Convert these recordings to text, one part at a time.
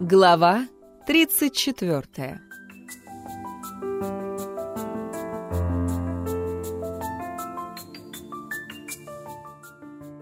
Глава 34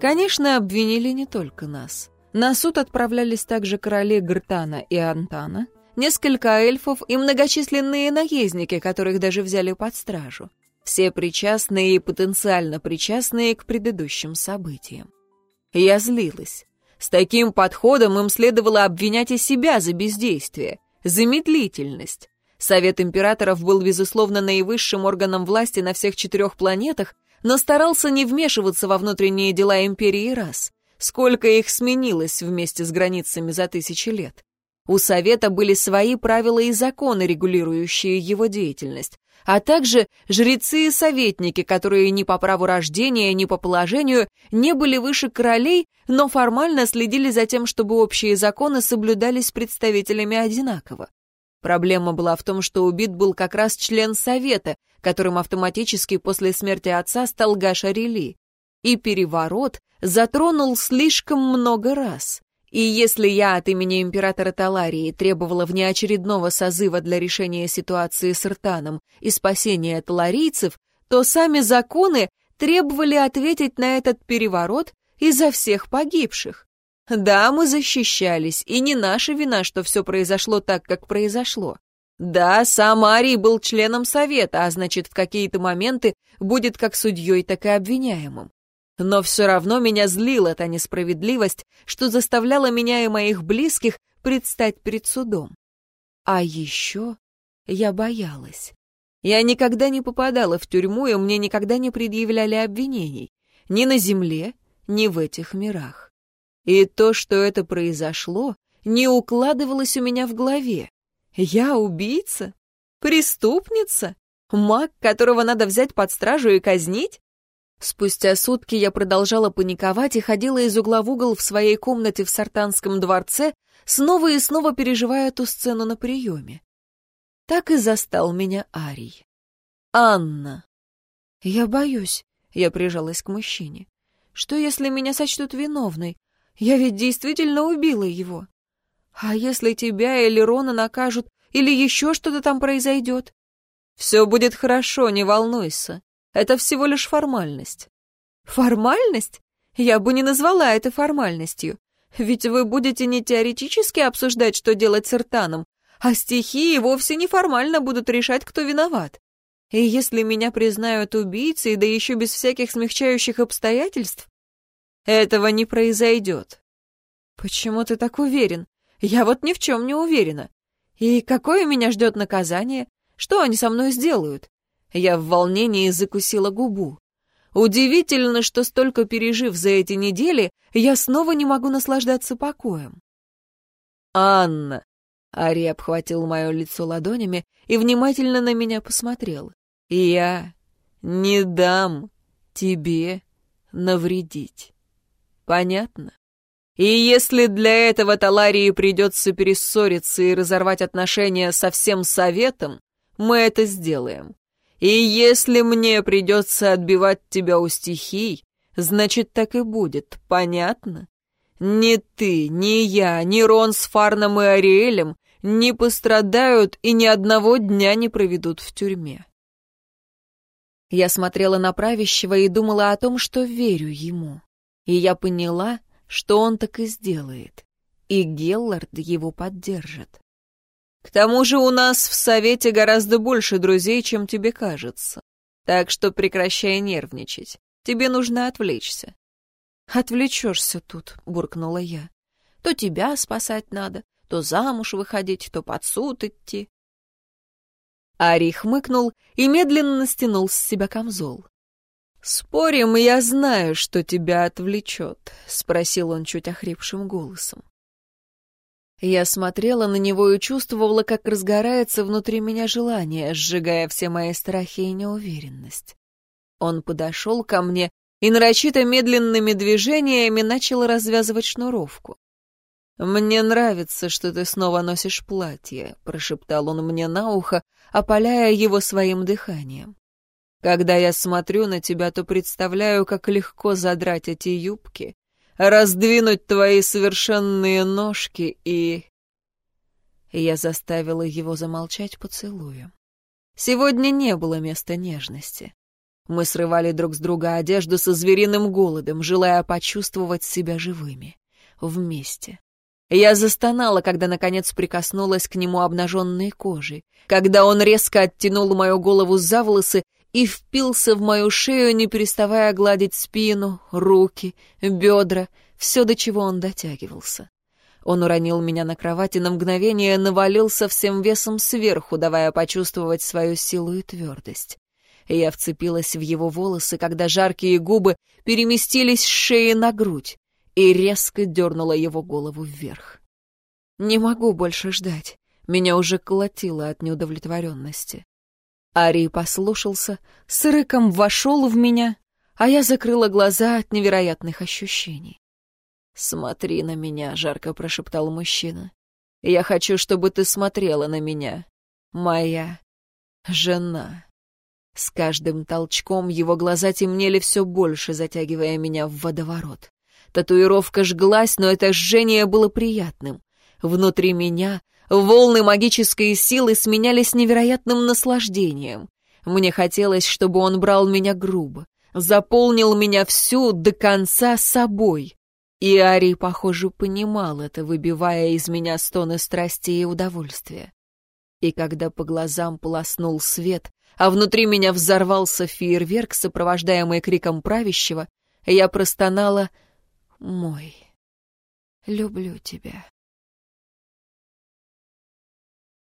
Конечно, обвинили не только нас. На суд отправлялись также короли Гртана и Антана, несколько эльфов и многочисленные наездники, которых даже взяли под стражу. Все причастные и потенциально причастные к предыдущим событиям. Я злилась. С таким подходом им следовало обвинять и себя за бездействие, за медлительность. Совет императоров был, безусловно, наивысшим органом власти на всех четырех планетах, но старался не вмешиваться во внутренние дела империи раз. Сколько их сменилось вместе с границами за тысячи лет. У Совета были свои правила и законы, регулирующие его деятельность, а также жрецы и советники, которые ни по праву рождения, ни по положению не были выше королей, но формально следили за тем, чтобы общие законы соблюдались представителями одинаково. Проблема была в том, что убит был как раз член Совета, которым автоматически после смерти отца стал Гаша Рели. И переворот затронул слишком много раз. И если я от имени императора Таларии требовала внеочередного созыва для решения ситуации с Ртаном и спасения таларийцев, то сами законы требовали ответить на этот переворот из-за всех погибших. Да, мы защищались, и не наша вина, что все произошло так, как произошло. Да, сам Арий был членом совета, а значит, в какие-то моменты будет как судьей, так и обвиняемым. Но все равно меня злила та несправедливость, что заставляла меня и моих близких предстать перед судом. А еще я боялась. Я никогда не попадала в тюрьму, и мне никогда не предъявляли обвинений. Ни на земле, ни в этих мирах. И то, что это произошло, не укладывалось у меня в голове. Я убийца? Преступница? Маг, которого надо взять под стражу и казнить? Спустя сутки я продолжала паниковать и ходила из угла в угол в своей комнате в Сартанском дворце, снова и снова переживая ту сцену на приеме. Так и застал меня Арий. «Анна!» «Я боюсь», — я прижалась к мужчине. «Что, если меня сочтут виновной? Я ведь действительно убила его. А если тебя или Рона накажут, или еще что-то там произойдет?» «Все будет хорошо, не волнуйся. Это всего лишь формальность». «Формальность? Я бы не назвала это формальностью. Ведь вы будете не теоретически обсуждать, что делать с Иртаном, а стихии вовсе неформально будут решать, кто виноват. И если меня признают убийцей, да еще без всяких смягчающих обстоятельств, этого не произойдет. Почему ты так уверен? Я вот ни в чем не уверена. И какое меня ждет наказание? Что они со мной сделают? Я в волнении закусила губу. Удивительно, что столько пережив за эти недели, я снова не могу наслаждаться покоем. «Анна!» — Ари обхватил мое лицо ладонями и внимательно на меня посмотрел. «Я не дам тебе навредить. Понятно?» И если для этого Таларии придется перессориться и разорвать отношения со всем советом, мы это сделаем. И если мне придется отбивать тебя у стихий, значит, так и будет, понятно? Ни ты, ни я, ни Рон с Фарном и Ариэлем не пострадают и ни одного дня не проведут в тюрьме. Я смотрела на правящего и думала о том, что верю ему. И я поняла, что он так и сделает. И Геллард его поддержит. К тому же у нас в Совете гораздо больше друзей, чем тебе кажется. Так что прекращай нервничать. Тебе нужно отвлечься. «Отвлечешься тут», — буркнула я. «То тебя спасать надо, то замуж выходить, то под суд идти». Ари хмыкнул и медленно стянул с себя камзол. «Спорим, я знаю, что тебя отвлечет», — спросил он чуть охрипшим голосом. Я смотрела на него и чувствовала, как разгорается внутри меня желание, сжигая все мои страхи и неуверенность. Он подошел ко мне и нарочито медленными движениями начал развязывать шнуровку. «Мне нравится, что ты снова носишь платье», — прошептал он мне на ухо, опаляя его своим дыханием. Когда я смотрю на тебя, то представляю, как легко задрать эти юбки, раздвинуть твои совершенные ножки и... Я заставила его замолчать поцелуем. Сегодня не было места нежности. Мы срывали друг с друга одежду со звериным голодом, желая почувствовать себя живыми. Вместе. Я застонала, когда, наконец, прикоснулась к нему обнаженной кожей, когда он резко оттянул мою голову за волосы и впился в мою шею, не переставая гладить спину, руки, бедра, все, до чего он дотягивался. Он уронил меня на кровать и на мгновение навалился всем весом сверху, давая почувствовать свою силу и твердость. Я вцепилась в его волосы, когда жаркие губы переместились с шеи на грудь и резко дернула его голову вверх. «Не могу больше ждать. Меня уже колотило от неудовлетворенности». Ари послушался, с рыком вошел в меня, а я закрыла глаза от невероятных ощущений. «Смотри на меня», — жарко прошептал мужчина. «Я хочу, чтобы ты смотрела на меня. Моя жена». С каждым толчком его глаза темнели все больше, затягивая меня в водоворот. Татуировка жглась, но это жжение было приятным. Внутри меня волны магической силы сменялись невероятным наслаждением. Мне хотелось, чтобы он брал меня грубо, заполнил меня всю до конца собой. И Арий, похоже, понимал это, выбивая из меня стоны страсти и удовольствия. И когда по глазам полоснул свет, а внутри меня взорвался фейерверк, сопровождаемый криком правящего, я простонала — мой. Люблю тебя.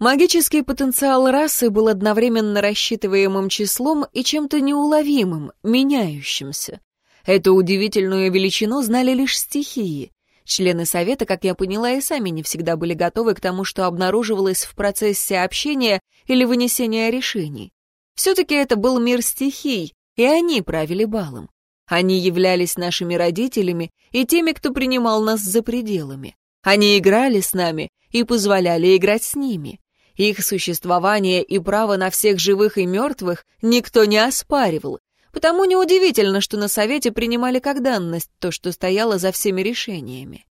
Магический потенциал расы был одновременно рассчитываемым числом и чем-то неуловимым, меняющимся. Эту удивительную величину знали лишь стихии. Члены Совета, как я поняла, и сами не всегда были готовы к тому, что обнаруживалось в процессе общения или вынесения решений. Все-таки это был мир стихий, и они правили балом. Они являлись нашими родителями и теми, кто принимал нас за пределами. Они играли с нами и позволяли играть с ними. Их существование и право на всех живых и мертвых никто не оспаривал, потому неудивительно, что на Совете принимали как данность то, что стояло за всеми решениями.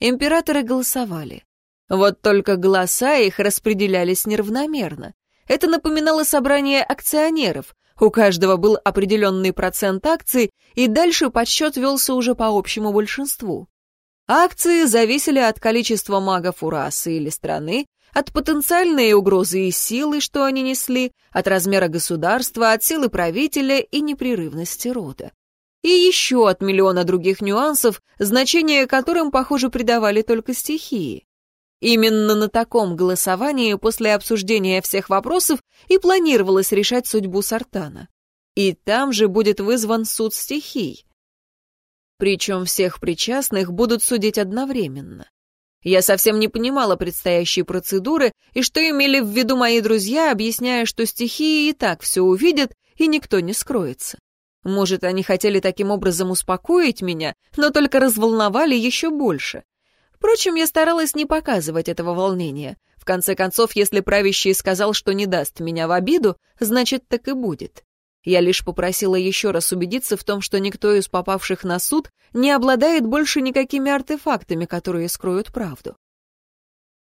Императоры голосовали. Вот только голоса их распределялись неравномерно. Это напоминало собрание акционеров, у каждого был определенный процент акций, и дальше подсчет велся уже по общему большинству. Акции зависели от количества магов у расы или страны, от потенциальной угрозы и силы, что они несли, от размера государства, от силы правителя и непрерывности рода. И еще от миллиона других нюансов, значение которым, похоже, придавали только стихии. Именно на таком голосовании после обсуждения всех вопросов и планировалось решать судьбу Сартана. И там же будет вызван суд стихий. Причем всех причастных будут судить одновременно. Я совсем не понимала предстоящей процедуры и что имели в виду мои друзья, объясняя, что стихии и так все увидят, и никто не скроется. Может, они хотели таким образом успокоить меня, но только разволновали еще больше. Впрочем, я старалась не показывать этого волнения. В конце концов, если правящий сказал, что не даст меня в обиду, значит, так и будет. Я лишь попросила еще раз убедиться в том, что никто из попавших на суд не обладает больше никакими артефактами, которые скроют правду.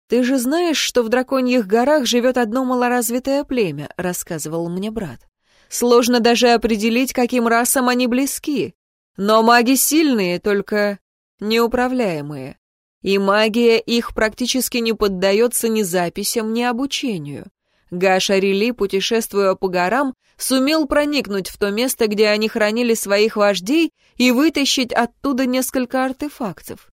«Ты же знаешь, что в Драконьих горах живет одно малоразвитое племя», — рассказывал мне брат. «Сложно даже определить, каким расам они близки. Но маги сильные, только неуправляемые. И магия их практически не поддается ни записям, ни обучению. Гаша Рели, путешествуя по горам, сумел проникнуть в то место, где они хранили своих вождей, и вытащить оттуда несколько артефактов.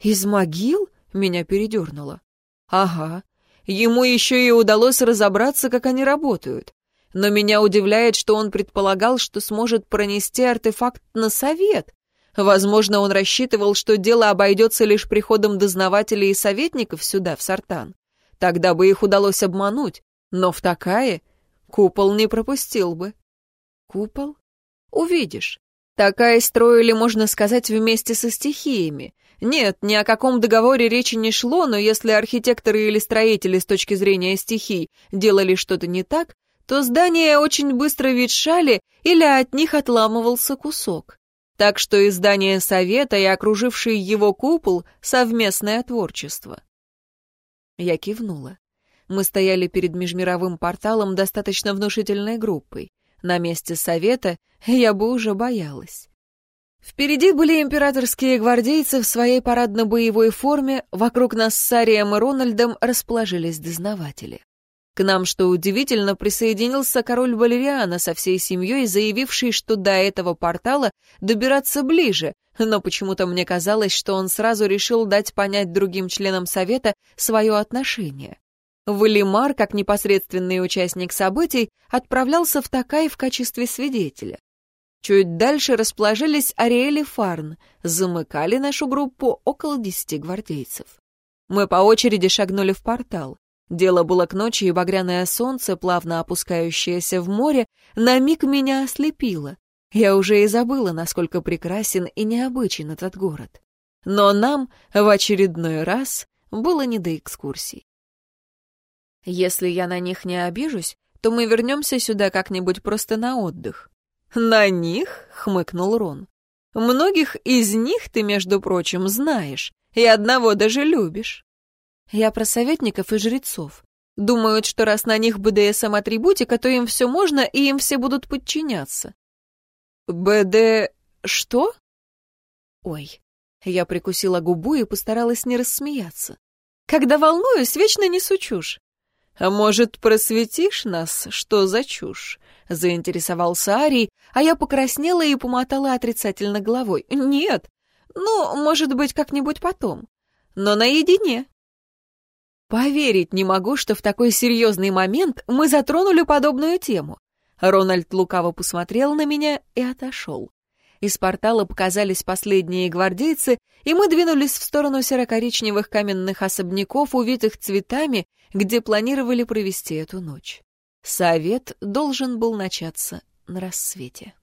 «Из могил?» — меня передернуло. «Ага. Ему еще и удалось разобраться, как они работают. Но меня удивляет, что он предполагал, что сможет пронести артефакт на совет, Возможно, он рассчитывал, что дело обойдется лишь приходом дознавателей и советников сюда, в Сартан. Тогда бы их удалось обмануть, но в такая купол не пропустил бы. Купол? Увидишь. Такая строили, можно сказать, вместе со стихиями. Нет, ни о каком договоре речи не шло, но если архитекторы или строители с точки зрения стихий делали что-то не так, то здания очень быстро ветшали или от них отламывался кусок. Так что и здание совета, и окруживший его купол — совместное творчество. Я кивнула. Мы стояли перед межмировым порталом достаточно внушительной группой. На месте совета я бы уже боялась. Впереди были императорские гвардейцы в своей парадно-боевой форме, вокруг нас с Арием и Рональдом расположились дознаватели. К нам, что удивительно, присоединился король Валериана со всей семьей, заявивший, что до этого портала добираться ближе, но почему-то мне казалось, что он сразу решил дать понять другим членам совета свое отношение. Валимар, как непосредственный участник событий, отправлялся в Такай в качестве свидетеля. Чуть дальше расположились Ариэль и Фарн, замыкали нашу группу около десяти гвардейцев. Мы по очереди шагнули в портал. Дело было к ночи, и багряное солнце, плавно опускающееся в море, на миг меня ослепило. Я уже и забыла, насколько прекрасен и необычен этот город. Но нам в очередной раз было не до экскурсий. Если я на них не обижусь, то мы вернемся сюда как-нибудь просто на отдых. На них? — хмыкнул Рон. Многих из них ты, между прочим, знаешь, и одного даже любишь. Я про советников и жрецов. Думают, что раз на них БДСМ-атрибутика, то им все можно, и им все будут подчиняться. БД... что? Ой, я прикусила губу и постаралась не рассмеяться. Когда волнуюсь, вечно несу чушь. «А может, просветишь нас, что за чушь?» — заинтересовался Арий, а я покраснела и помотала отрицательно головой. «Нет, ну, может быть, как-нибудь потом, но наедине». Поверить не могу, что в такой серьезный момент мы затронули подобную тему. Рональд лукаво посмотрел на меня и отошел. Из портала показались последние гвардейцы, и мы двинулись в сторону серо-коричневых каменных особняков, увитых цветами, где планировали провести эту ночь. Совет должен был начаться на рассвете.